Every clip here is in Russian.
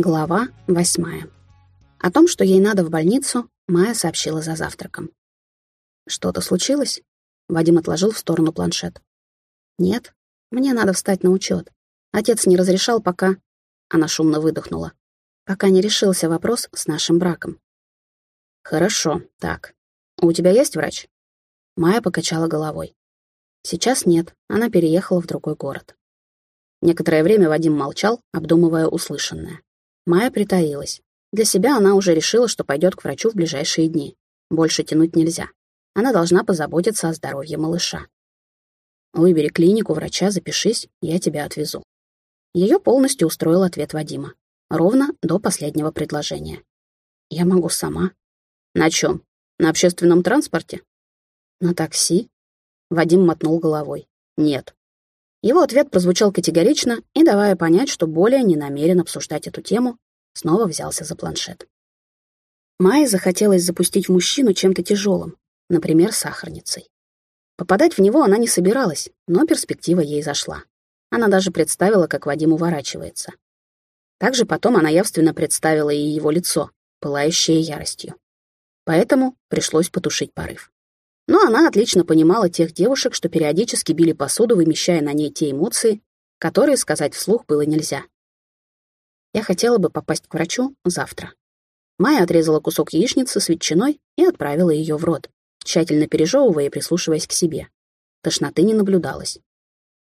Глава восьмая. О том, что ей надо в больницу, Майя сообщила за завтраком. «Что-то случилось?» Вадим отложил в сторону планшет. «Нет, мне надо встать на учет. Отец не разрешал пока...» Она шумно выдохнула. «Пока не решился вопрос с нашим браком». «Хорошо, так. У тебя есть врач?» Майя покачала головой. «Сейчас нет, она переехала в другой город». Некоторое время Вадим молчал, обдумывая услышанное. Майя притаилась. Для себя она уже решила, что пойдет к врачу в ближайшие дни. Больше тянуть нельзя. Она должна позаботиться о здоровье малыша. Выбери клинику, врача, запишись, я тебя отвезу. Ее полностью устроил ответ Вадима. Ровно до последнего предложения. Я могу сама. На чем? На общественном транспорте? На такси? Вадим мотнул головой. Нет. Его ответ прозвучал категорично и, давая понять, что более не намерен обсуждать эту тему, снова взялся за планшет. Майе захотелось запустить мужчину чем-то тяжелым, например, сахарницей. Попадать в него она не собиралась, но перспектива ей зашла. Она даже представила, как Вадим уворачивается. Также потом она явственно представила и его лицо, пылающее яростью. Поэтому пришлось потушить порыв. Но она отлично понимала тех девушек, что периодически били посуду, вымещая на ней те эмоции, которые сказать вслух было нельзя. Я хотела бы попасть к врачу завтра. Майя отрезала кусок яичницы с ветчиной и отправила ее в рот, тщательно пережевывая и прислушиваясь к себе. Тошноты не наблюдалось.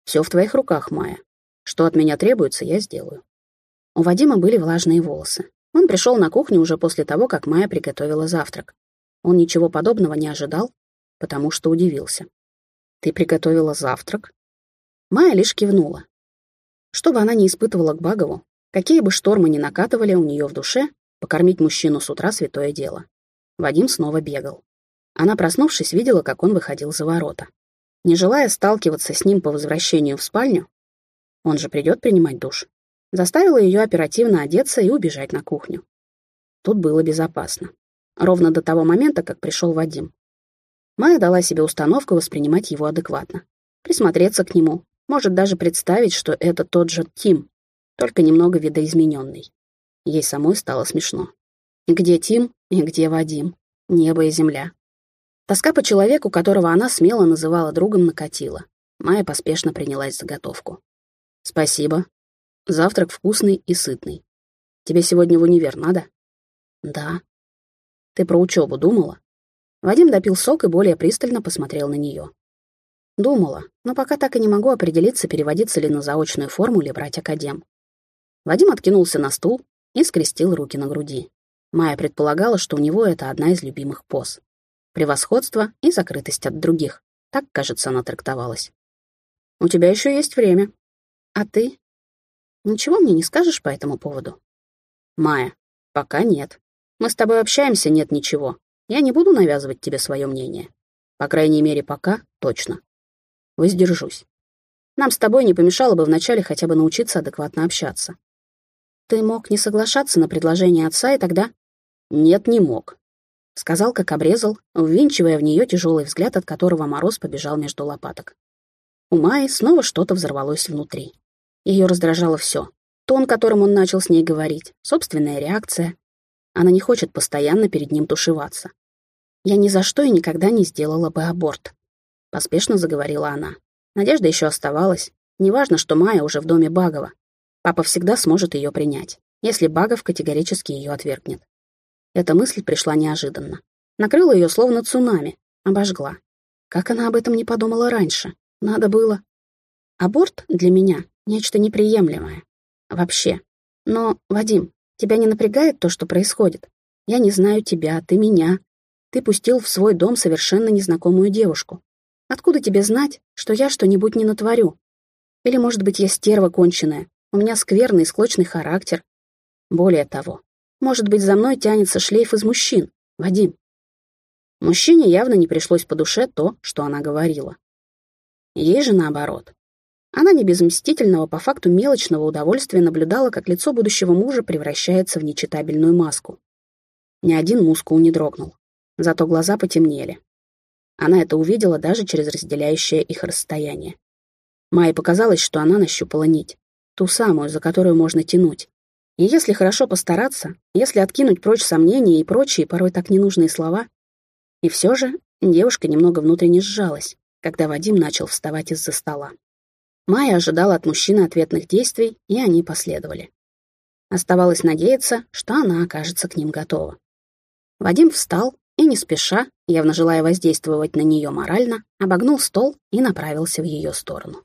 «Все в твоих руках, Майя. Что от меня требуется, я сделаю». У Вадима были влажные волосы. Он пришел на кухню уже после того, как Майя приготовила завтрак. Он ничего подобного не ожидал потому что удивился. «Ты приготовила завтрак?» Майя лишь кивнула. Что бы она ни испытывала к Багову, какие бы штормы ни накатывали у нее в душе, покормить мужчину с утра святое дело. Вадим снова бегал. Она, проснувшись, видела, как он выходил за ворота. Не желая сталкиваться с ним по возвращению в спальню, он же придет принимать душ, заставила ее оперативно одеться и убежать на кухню. Тут было безопасно. Ровно до того момента, как пришел Вадим. Майя дала себе установку воспринимать его адекватно. Присмотреться к нему, может даже представить, что это тот же Тим, только немного видоизмененный. Ей самой стало смешно. Где Тим и где Вадим? Небо и земля. Тоска по человеку, которого она смело называла другом, накатила. Майя поспешно принялась за готовку. «Спасибо. Завтрак вкусный и сытный. Тебе сегодня в универ надо?» «Да». «Ты про учебу думала?» Вадим допил сок и более пристально посмотрел на нее. Думала, но пока так и не могу определиться, переводиться ли на заочную форму или брать академ. Вадим откинулся на стул и скрестил руки на груди. Майя предполагала, что у него это одна из любимых поз. Превосходство и закрытость от других. Так, кажется, она трактовалась. «У тебя еще есть время. А ты? Ничего мне не скажешь по этому поводу?» «Майя, пока нет. Мы с тобой общаемся, нет ничего. Я не буду навязывать тебе свое мнение. По крайней мере, пока точно. Воздержусь. Нам с тобой не помешало бы вначале хотя бы научиться адекватно общаться. Ты мог не соглашаться на предложение отца, и тогда... Нет, не мог. Сказал, как обрезал, ввинчивая в нее тяжелый взгляд, от которого мороз побежал между лопаток. У Майи снова что-то взорвалось внутри. Ее раздражало все. Тон, которым он начал с ней говорить, собственная реакция, она не хочет постоянно перед ним тушеваться. «Я ни за что и никогда не сделала бы аборт», — поспешно заговорила она. Надежда еще оставалась. Неважно, что Майя уже в доме Багова. Папа всегда сможет ее принять, если Багов категорически ее отвергнет. Эта мысль пришла неожиданно. Накрыла ее словно цунами, обожгла. Как она об этом не подумала раньше? Надо было. Аборт для меня — нечто неприемлемое. Вообще. Но, Вадим, Тебя не напрягает то, что происходит? Я не знаю тебя, ты меня. Ты пустил в свой дом совершенно незнакомую девушку. Откуда тебе знать, что я что-нибудь не натворю? Или, может быть, я стерва конченая, у меня скверный, склочный характер. Более того, может быть, за мной тянется шлейф из мужчин, Вадим. Мужчине явно не пришлось по душе то, что она говорила. Ей же наоборот. Она не без мстительного, по факту мелочного удовольствия наблюдала, как лицо будущего мужа превращается в нечитабельную маску. Ни один мускул не дрогнул, зато глаза потемнели. Она это увидела даже через разделяющее их расстояние. Майе показалось, что она нащупала нить, ту самую, за которую можно тянуть. И если хорошо постараться, если откинуть прочь сомнения и прочие, порой так ненужные слова, и все же девушка немного внутренне сжалась, когда Вадим начал вставать из-за стола. Майя ожидала от мужчины ответных действий, и они последовали. Оставалось надеяться, что она окажется к ним готова. Вадим встал и, не спеша, явно желая воздействовать на нее морально, обогнул стол и направился в ее сторону.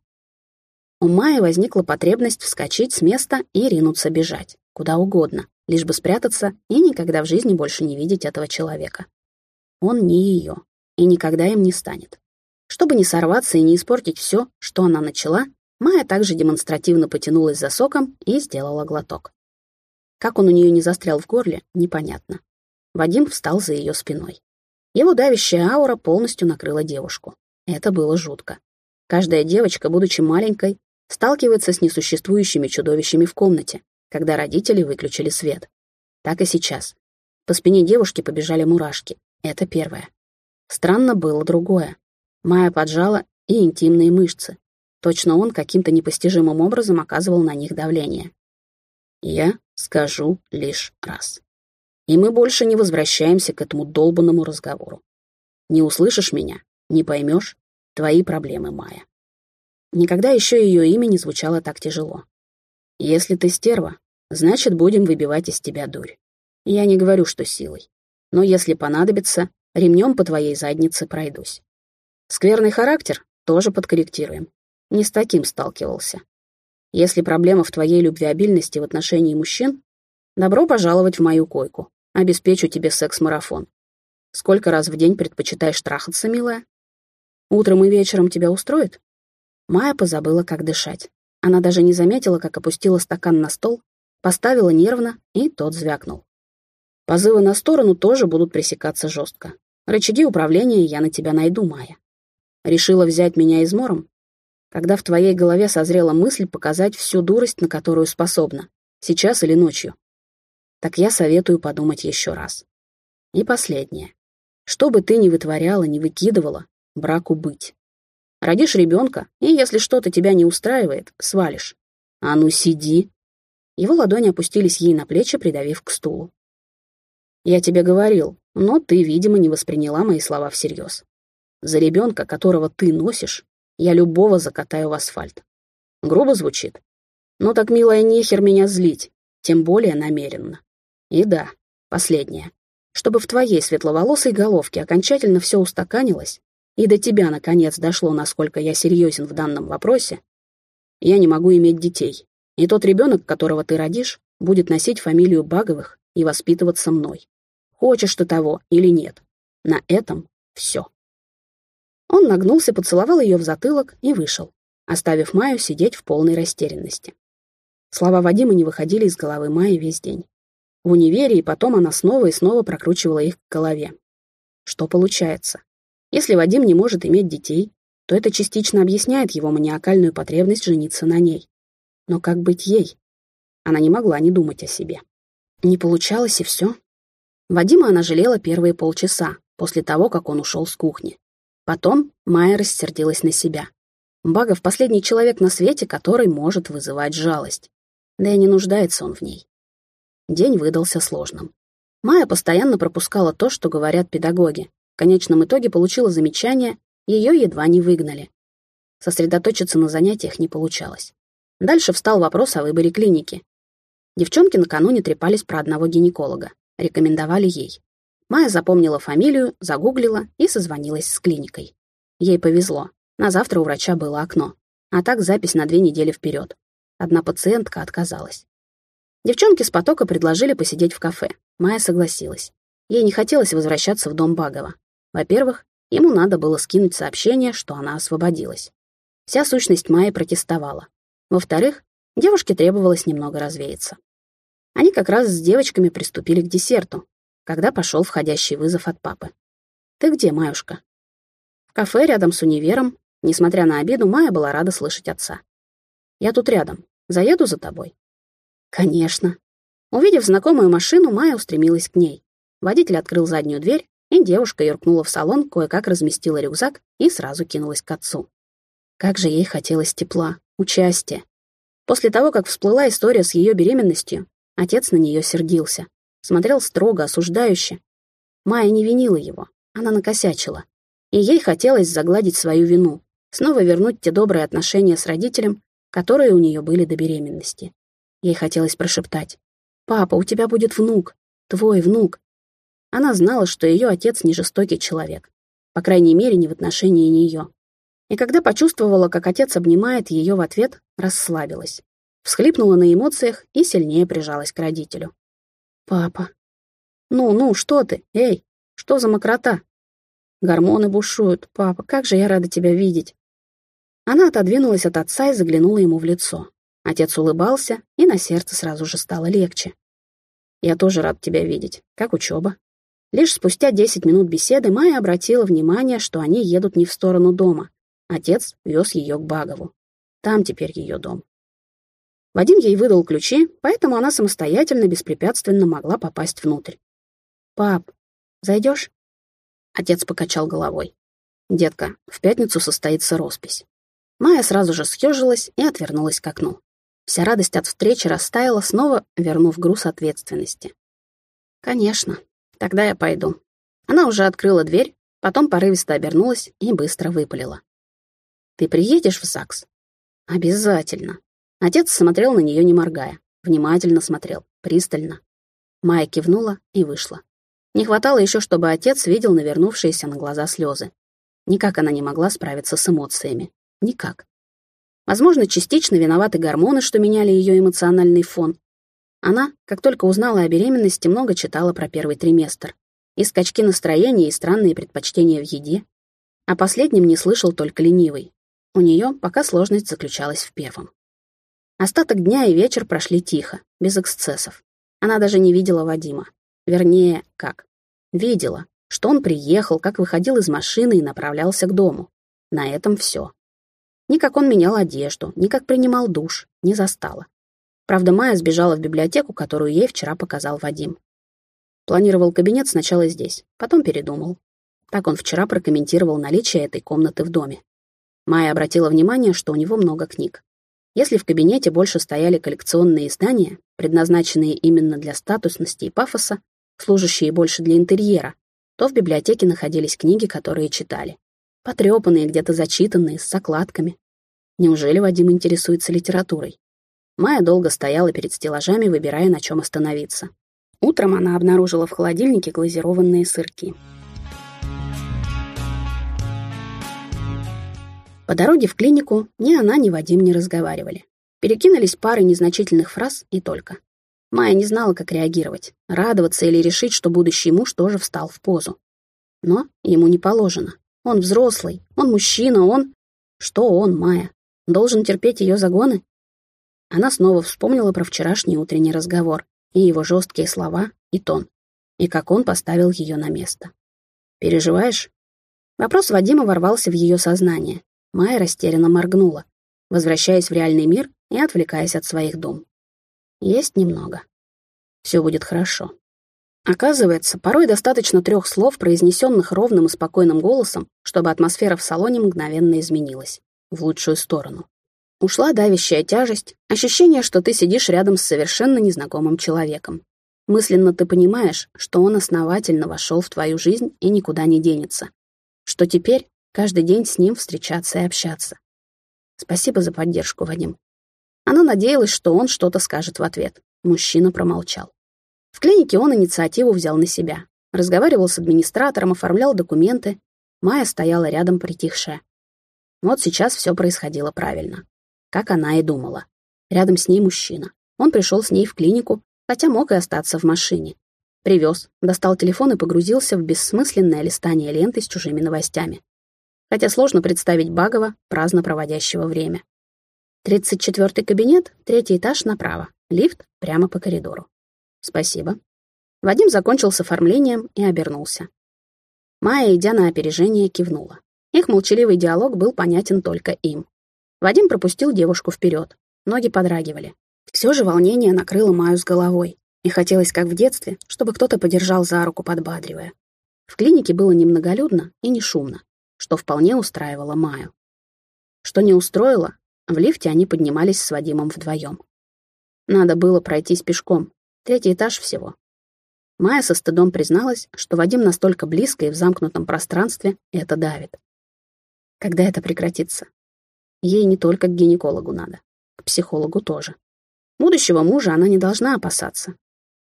У Майи возникла потребность вскочить с места и ринуться бежать, куда угодно, лишь бы спрятаться и никогда в жизни больше не видеть этого человека. Он не ее, и никогда им не станет. Чтобы не сорваться и не испортить все, что она начала, Майя также демонстративно потянулась за соком и сделала глоток. Как он у нее не застрял в горле, непонятно. Вадим встал за ее спиной. Его давящая аура полностью накрыла девушку. Это было жутко. Каждая девочка, будучи маленькой, сталкивается с несуществующими чудовищами в комнате, когда родители выключили свет. Так и сейчас. По спине девушки побежали мурашки. Это первое. Странно было другое. Майя поджала и интимные мышцы. Точно он каким-то непостижимым образом оказывал на них давление. Я скажу лишь раз. И мы больше не возвращаемся к этому долбанному разговору. Не услышишь меня, не поймешь, твои проблемы, Майя. Никогда еще ее имя не звучало так тяжело. Если ты стерва, значит, будем выбивать из тебя дурь. Я не говорю, что силой. Но если понадобится, ремнем по твоей заднице пройдусь. Скверный характер тоже подкорректируем. Не с таким сталкивался. Если проблема в твоей любвеобильности в отношении мужчин, добро пожаловать в мою койку. Обеспечу тебе секс-марафон. Сколько раз в день предпочитаешь трахаться, милая? Утром и вечером тебя устроит? Майя позабыла, как дышать. Она даже не заметила, как опустила стакан на стол, поставила нервно, и тот звякнул. Позывы на сторону тоже будут пресекаться жестко. Рычаги управления я на тебя найду, Майя. Решила взять меня измором? Когда в твоей голове созрела мысль показать всю дурость, на которую способна, сейчас или ночью. Так я советую подумать еще раз. И последнее. Что бы ты ни вытворяла, ни выкидывала, браку быть. Родишь ребенка, и если что-то тебя не устраивает, свалишь. А ну сиди. Его ладони опустились ей на плечи, придавив к стулу. Я тебе говорил, но ты, видимо, не восприняла мои слова всерьез. За ребенка, которого ты носишь, я любого закатаю в асфальт. Грубо звучит. Ну так, милая, нехер меня злить, тем более намеренно. И да, последнее. Чтобы в твоей светловолосой головке окончательно все устаканилось, и до тебя, наконец, дошло, насколько я серьезен в данном вопросе, я не могу иметь детей. И тот ребенок, которого ты родишь, будет носить фамилию Баговых и воспитываться мной. Хочешь ты того или нет. На этом все. Он нагнулся, поцеловал ее в затылок и вышел, оставив Майю сидеть в полной растерянности. Слова Вадима не выходили из головы Майи весь день. В универе и потом она снова и снова прокручивала их в голове. Что получается? Если Вадим не может иметь детей, то это частично объясняет его маниакальную потребность жениться на ней. Но как быть ей? Она не могла не думать о себе. Не получалось и все. Вадима она жалела первые полчаса, после того, как он ушел с кухни. Потом Майя рассердилась на себя. Багов — последний человек на свете, который может вызывать жалость. Да и не нуждается он в ней. День выдался сложным. Майя постоянно пропускала то, что говорят педагоги. В конечном итоге получила замечание, ее едва не выгнали. Сосредоточиться на занятиях не получалось. Дальше встал вопрос о выборе клиники. Девчонки накануне трепались про одного гинеколога. Рекомендовали ей. Майя запомнила фамилию, загуглила и созвонилась с клиникой. Ей повезло. На завтра у врача было окно. А так запись на две недели вперед. Одна пациентка отказалась. Девчонки с потока предложили посидеть в кафе. Майя согласилась. Ей не хотелось возвращаться в дом Багова. Во-первых, ему надо было скинуть сообщение, что она освободилась. Вся сущность Майи протестовала. Во-вторых, девушке требовалось немного развеяться. Они как раз с девочками приступили к десерту, когда пошел входящий вызов от папы. «Ты где, Маюшка?» В кафе рядом с универом, несмотря на обиду, Майя была рада слышать отца. «Я тут рядом. Заеду за тобой?» «Конечно». Увидев знакомую машину, Майя устремилась к ней. Водитель открыл заднюю дверь, и девушка юркнула в салон, кое-как разместила рюкзак и сразу кинулась к отцу. Как же ей хотелось тепла, участия. После того, как всплыла история с ее беременностью, Отец на нее сердился, смотрел строго, осуждающе. Майя не винила его, она накосячила. И ей хотелось загладить свою вину, снова вернуть те добрые отношения с родителем, которые у нее были до беременности. Ей хотелось прошептать. «Папа, у тебя будет внук, твой внук». Она знала, что ее отец не жестокий человек, по крайней мере, не в отношении нее. И когда почувствовала, как отец обнимает ее в ответ, расслабилась. Всхлипнула на эмоциях и сильнее прижалась к родителю. «Папа». «Ну, ну, что ты? Эй, что за мокрота?» «Гормоны бушуют. Папа, как же я рада тебя видеть». Она отодвинулась от отца и заглянула ему в лицо. Отец улыбался, и на сердце сразу же стало легче. «Я тоже рад тебя видеть. Как учеба?» Лишь спустя десять минут беседы Майя обратила внимание, что они едут не в сторону дома. Отец вез ее к Багову. Там теперь ее дом. Вадим ей выдал ключи, поэтому она самостоятельно, беспрепятственно могла попасть внутрь. «Пап, зайдешь?» Отец покачал головой. «Детка, в пятницу состоится роспись». Майя сразу же съежилась и отвернулась к окну. Вся радость от встречи растаяла, снова вернув груз ответственности. «Конечно, тогда я пойду». Она уже открыла дверь, потом порывисто обернулась и быстро выпалила. «Ты приедешь в ЗАГС?» «Обязательно». Отец смотрел на нее, не моргая. Внимательно смотрел, пристально. Майя кивнула и вышла. Не хватало еще, чтобы отец видел навернувшиеся на глаза слезы. Никак она не могла справиться с эмоциями. Никак. Возможно, частично виноваты гормоны, что меняли ее эмоциональный фон. Она, как только узнала о беременности, много читала про первый триместр. И скачки настроения, и странные предпочтения в еде. О последнем не слышал только ленивый. У нее пока сложность заключалась в первом. Остаток дня и вечер прошли тихо, без эксцессов. Она даже не видела Вадима. Вернее, как? Видела, что он приехал, как выходил из машины и направлялся к дому. На этом все. Ни как он менял одежду, ни как принимал душ, не застала. Правда, Майя сбежала в библиотеку, которую ей вчера показал Вадим. Планировал кабинет сначала здесь, потом передумал. Так он вчера прокомментировал наличие этой комнаты в доме. Майя обратила внимание, что у него много книг. Если в кабинете больше стояли коллекционные издания, предназначенные именно для статусности и пафоса, служащие больше для интерьера, то в библиотеке находились книги, которые читали. Потрепанные, где-то зачитанные, с закладками. Неужели Вадим интересуется литературой? Майя долго стояла перед стеллажами, выбирая, на чем остановиться. Утром она обнаружила в холодильнике глазированные сырки. По дороге в клинику ни она, ни Вадим не разговаривали. Перекинулись парой незначительных фраз и только. Майя не знала, как реагировать, радоваться или решить, что будущий муж тоже встал в позу. Но ему не положено. Он взрослый, он мужчина, он... Что он, Майя? Должен терпеть ее загоны? Она снова вспомнила про вчерашний утренний разговор и его жесткие слова и тон, и как он поставил ее на место. «Переживаешь?» Вопрос Вадима ворвался в ее сознание. Майя растерянно моргнула, возвращаясь в реальный мир и отвлекаясь от своих дум. Есть немного. Все будет хорошо. Оказывается, порой достаточно трех слов, произнесенных ровным и спокойным голосом, чтобы атмосфера в салоне мгновенно изменилась. В лучшую сторону. Ушла давящая тяжесть, ощущение, что ты сидишь рядом с совершенно незнакомым человеком. Мысленно ты понимаешь, что он основательно вошел в твою жизнь и никуда не денется. Что теперь каждый день с ним встречаться и общаться. Спасибо за поддержку, Вадим. Она надеялась, что он что-то скажет в ответ. Мужчина промолчал. В клинике он инициативу взял на себя. Разговаривал с администратором, оформлял документы. Майя стояла рядом притихшая. Вот сейчас все происходило правильно. Как она и думала. Рядом с ней мужчина. Он пришел с ней в клинику, хотя мог и остаться в машине. Привез, достал телефон и погрузился в бессмысленное листание ленты с чужими новостями. Хотя сложно представить Багова, праздно проводящего время. Тридцать четвертый кабинет, третий этаж направо. Лифт прямо по коридору. Спасибо. Вадим закончил с оформлением и обернулся. Майя, идя на опережение, кивнула. Их молчаливый диалог был понятен только им. Вадим пропустил девушку вперед. Ноги подрагивали. Все же волнение накрыло Майю с головой. И хотелось, как в детстве, чтобы кто-то подержал за руку, подбадривая. В клинике было немноголюдно и не шумно, что вполне устраивало Майю. Что не устроило, в лифте они поднимались с Вадимом вдвоем. Надо было пройтись пешком. Третий этаж всего. Майя со стыдом призналась, что Вадим настолько близко и в замкнутом пространстве это давит. Когда это прекратится? Ей не только к гинекологу надо, к психологу тоже. Будущего мужа она не должна опасаться.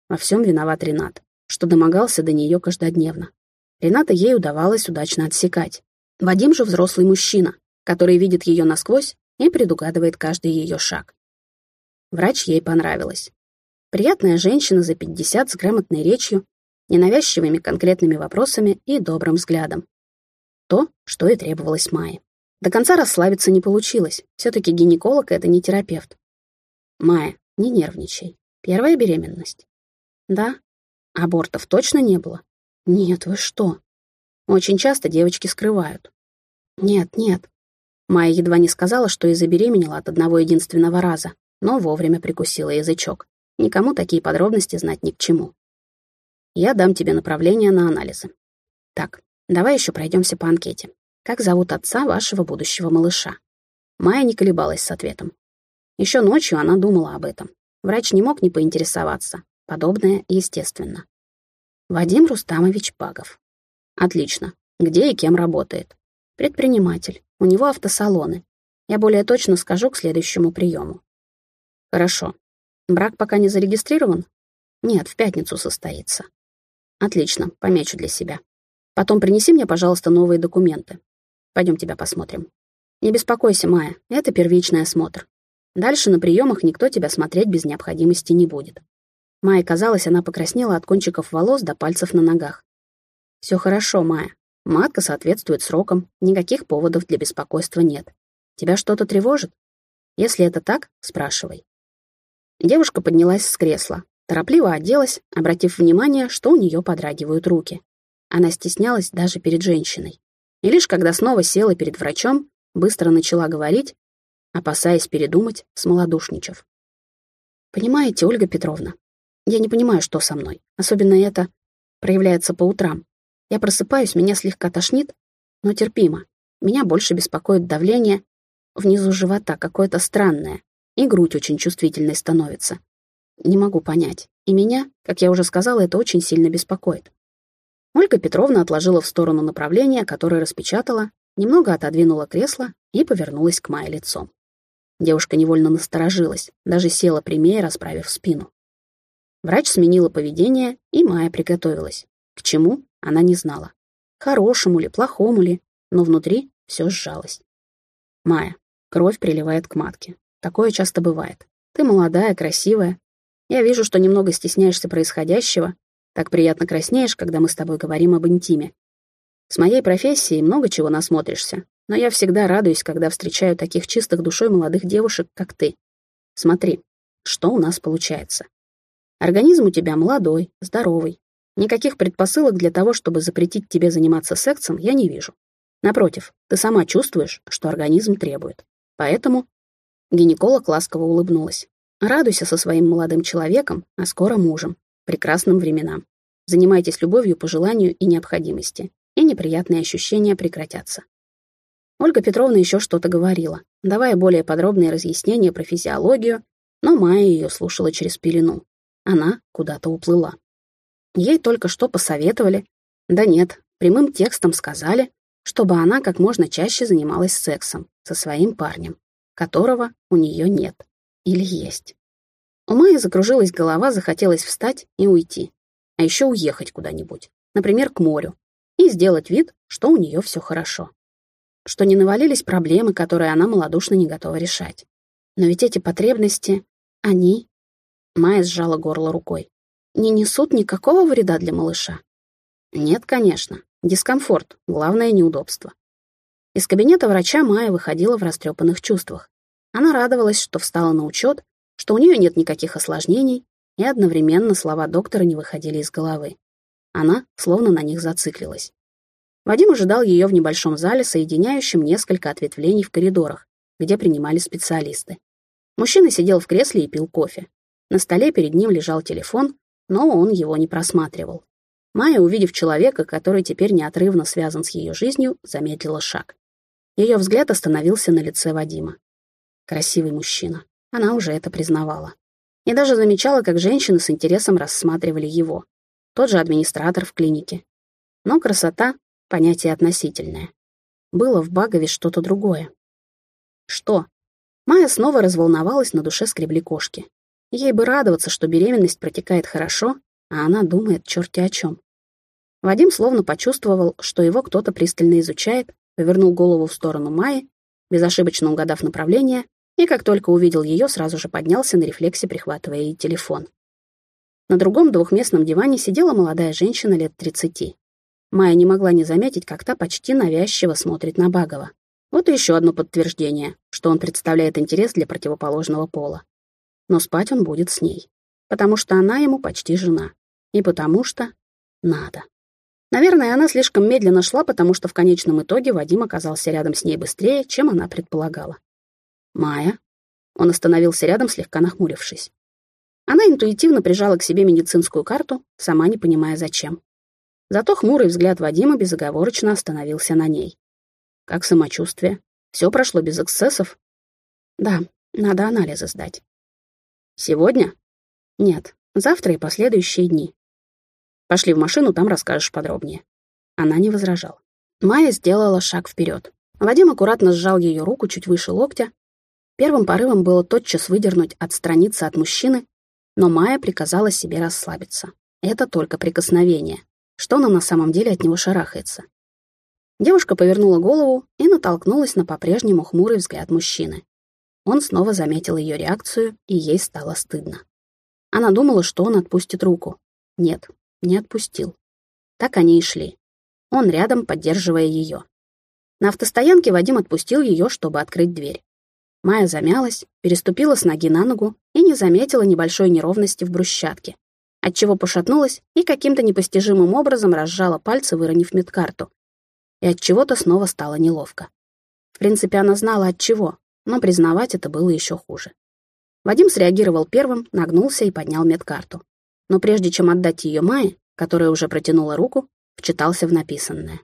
Во всем виноват Ренат, что домогался до нее каждодневно. Рената ей удавалось удачно отсекать. Вадим же взрослый мужчина, который видит ее насквозь и предугадывает каждый ее шаг. Врач ей понравилась. Приятная женщина за 50 с грамотной речью, ненавязчивыми конкретными вопросами и добрым взглядом. То, что и требовалось Майе. До конца расслабиться не получилось. Все-таки гинеколог — это не терапевт. Майя, не нервничай. Первая беременность? Да. Абортов точно не было? Нет, вы что? Очень часто девочки скрывают. Нет, нет. Майя едва не сказала, что и забеременела от одного единственного раза, но вовремя прикусила язычок. Никому такие подробности знать ни к чему. Я дам тебе направление на анализы. Так, давай еще пройдемся по анкете. Как зовут отца вашего будущего малыша? Майя не колебалась с ответом. Еще ночью она думала об этом. Врач не мог не поинтересоваться. Подобное естественно. Вадим Рустамович Пагов. Отлично. Где и кем работает? Предприниматель. У него автосалоны. Я более точно скажу к следующему приему. Хорошо. Брак пока не зарегистрирован? Нет, в пятницу состоится. Отлично, помечу для себя. Потом принеси мне, пожалуйста, новые документы. Пойдем тебя посмотрим. Не беспокойся, Майя, это первичный осмотр. Дальше на приемах никто тебя смотреть без необходимости не будет. Майе казалось, она покраснела от кончиков волос до пальцев на ногах. Все хорошо, Майя. Матка соответствует срокам, никаких поводов для беспокойства нет. Тебя что-то тревожит? Если это так, спрашивай. Девушка поднялась с кресла, торопливо оделась, обратив внимание, что у нее подрагивают руки. Она стеснялась даже перед женщиной. И лишь когда снова села перед врачом, быстро начала говорить, опасаясь передумать, смолодушничав. «Понимаете, Ольга Петровна, я не понимаю, что со мной. Особенно это проявляется по утрам. Я просыпаюсь, меня слегка тошнит, но терпимо. Меня больше беспокоит давление внизу живота, какое-то странное, и грудь очень чувствительной становится. Не могу понять. И меня, как я уже сказала, это очень сильно беспокоит. Ольга Петровна отложила в сторону направления, которое распечатала, немного отодвинула кресло и повернулась к Майе лицом. Девушка невольно насторожилась, даже села прямее, расправив спину. Врач сменила поведение, и Майя приготовилась. К чему, она не знала. Хорошему ли, плохому ли, но внутри все сжалось. Майя, кровь приливает к матке. Такое часто бывает. Ты молодая, красивая. Я вижу, что немного стесняешься происходящего. Так приятно краснеешь, когда мы с тобой говорим об интиме. С моей профессией много чего насмотришься, но я всегда радуюсь, когда встречаю таких чистых душой молодых девушек, как ты. Смотри, что у нас получается. Организм у тебя молодой, здоровый, Никаких предпосылок для того, чтобы запретить тебе заниматься сексом, я не вижу. Напротив, ты сама чувствуешь, что организм требует. Поэтому гинеколог ласково улыбнулась. Радуйся со своим молодым человеком, а скоро мужем. Прекрасным временам. Занимайтесь любовью по желанию и необходимости, и неприятные ощущения прекратятся. Ольга Петровна еще что-то говорила, давая более подробные разъяснения про физиологию, но Майя ее слушала через пелену. Она куда-то уплыла. Ей только что посоветовали, да нет, прямым текстом сказали, чтобы она как можно чаще занималась сексом со своим парнем, которого у нее нет или есть. У Майи закружилась голова, захотелось встать и уйти, а еще уехать куда-нибудь, например, к морю, и сделать вид, что у нее все хорошо, что не навалились проблемы, которые она малодушно не готова решать. Но ведь эти потребности, они... Майя сжала горло рукой не несут никакого вреда для малыша? Нет, конечно. Дискомфорт, главное неудобство. Из кабинета врача Майя выходила в растрепанных чувствах. Она радовалась, что встала на учет, что у нее нет никаких осложнений, и одновременно слова доктора не выходили из головы. Она словно на них зациклилась. Вадим ожидал ее в небольшом зале, соединяющем несколько ответвлений в коридорах, где принимали специалисты. Мужчина сидел в кресле и пил кофе. На столе перед ним лежал телефон, но он его не просматривал. Майя, увидев человека, который теперь неотрывно связан с ее жизнью, замедлила шаг. Ее взгляд остановился на лице Вадима. Красивый мужчина. Она уже это признавала. и даже замечала, как женщины с интересом рассматривали его. Тот же администратор в клинике. Но красота — понятие относительное. Было в Багове что-то другое. Что? Майя снова разволновалась, на душе скребли кошки. Ей бы радоваться, что беременность протекает хорошо, а она думает черти о чем. Вадим словно почувствовал, что его кто-то пристально изучает, повернул голову в сторону Майи, безошибочно угадав направление, и как только увидел ее, сразу же поднялся на рефлексе, прихватывая ей телефон. На другом двухместном диване сидела молодая женщина лет 30. Майя не могла не заметить, как та почти навязчиво смотрит на Багова. Вот и еще одно подтверждение, что он представляет интерес для противоположного пола. Но спать он будет с ней, потому что она ему почти жена, и потому что надо. Наверное, она слишком медленно шла, потому что в конечном итоге Вадим оказался рядом с ней быстрее, чем она предполагала. «Майя?» Он остановился рядом, слегка нахмурившись. Она интуитивно прижала к себе медицинскую карту, сама не понимая зачем. Зато хмурый взгляд Вадима безоговорочно остановился на ней. «Как самочувствие? Все прошло без эксцессов?» «Да, надо анализы сдать». «Сегодня?» «Нет, завтра и последующие дни. Пошли в машину, там расскажешь подробнее». Она не возражала. Майя сделала шаг вперед. Вадим аккуратно сжал ее руку чуть выше локтя. Первым порывом было тотчас выдернуть, отстраниться от мужчины, но Майя приказала себе расслабиться. Это только прикосновение. Что она на самом деле от него шарахается? Девушка повернула голову и натолкнулась на по-прежнему хмурый взгляд мужчины. Он снова заметил ее реакцию, и ей стало стыдно. Она думала, что он отпустит руку. Нет, не отпустил. Так они и шли. Он рядом, поддерживая ее. На автостоянке Вадим отпустил ее, чтобы открыть дверь. Майя замялась, переступила с ноги на ногу и не заметила небольшой неровности в брусчатке, отчего пошатнулась и каким-то непостижимым образом разжала пальцы, выронив медкарту. И от чего-то снова стало неловко. В принципе, она знала от чего, но признавать это было еще хуже. Вадим среагировал первым, нагнулся и поднял медкарту но прежде чем отдать ее Майе, которая уже протянула руку, вчитался в написанное.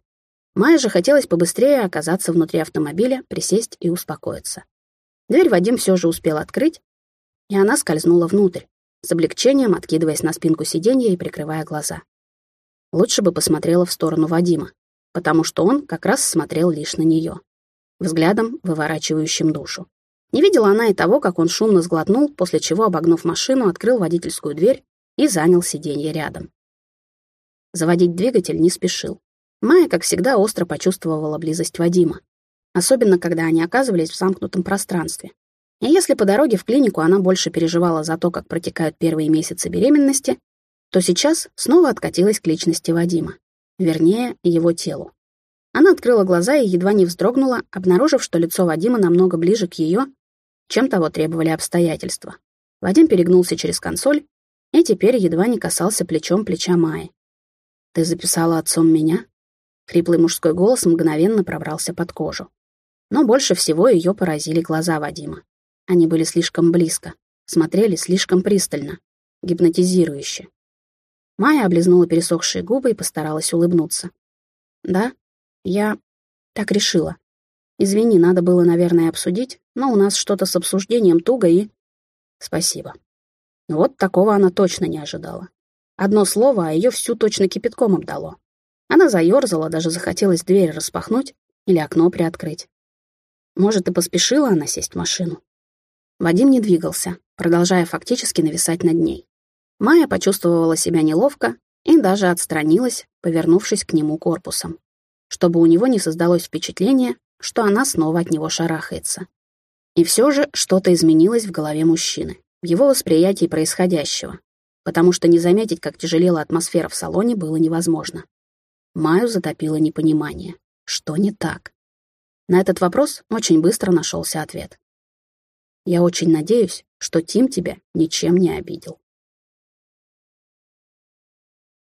Майе же хотелось побыстрее оказаться внутри автомобиля, присесть и успокоиться. Дверь Вадим все же успел открыть, и она скользнула внутрь, с облегчением откидываясь на спинку сиденья и прикрывая глаза. Лучше бы посмотрела в сторону Вадима, потому что он как раз смотрел лишь на нее, взглядом, выворачивающим душу. Не видела она и того, как он шумно сглотнул, после чего, обогнув машину, открыл водительскую дверь и занял сиденье рядом. Заводить двигатель не спешил. Майя, как всегда, остро почувствовала близость Вадима, особенно когда они оказывались в замкнутом пространстве. И если по дороге в клинику она больше переживала за то, как протекают первые месяцы беременности, то сейчас снова откатилась к личности Вадима, вернее, его телу. Она открыла глаза и едва не вздрогнула, обнаружив, что лицо Вадима намного ближе к ее, чем того требовали обстоятельства. Вадим перегнулся через консоль и теперь едва не касался плечом плеча Майи. «Ты записала отцом меня?» Хриплый мужской голос мгновенно пробрался под кожу. Но больше всего ее поразили глаза Вадима. Они были слишком близко, смотрели слишком пристально, гипнотизирующе. Майя облизнула пересохшие губы и постаралась улыбнуться. «Да, я так решила. Извини, надо было, наверное, обсудить, но у нас что-то с обсуждением туго и...» «Спасибо», вот такого она точно не ожидала. Одно слово, а ее всю точно кипятком обдало. Она заерзала, даже захотелось дверь распахнуть или окно приоткрыть. Может, и поспешила она сесть в машину. Вадим не двигался, продолжая фактически нависать над ней. Майя почувствовала себя неловко и даже отстранилась, повернувшись к нему корпусом, чтобы у него не создалось впечатление, что она снова от него шарахается. И все же что-то изменилось в голове мужчины в его восприятии происходящего, потому что не заметить, как тяжелела атмосфера в салоне, было невозможно. Маю затопило непонимание. Что не так? На этот вопрос очень быстро нашелся ответ. Я очень надеюсь, что Тим тебя ничем не обидел.